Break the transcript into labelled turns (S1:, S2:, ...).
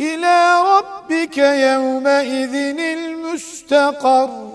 S1: إلى ربك يومئذ المستقر.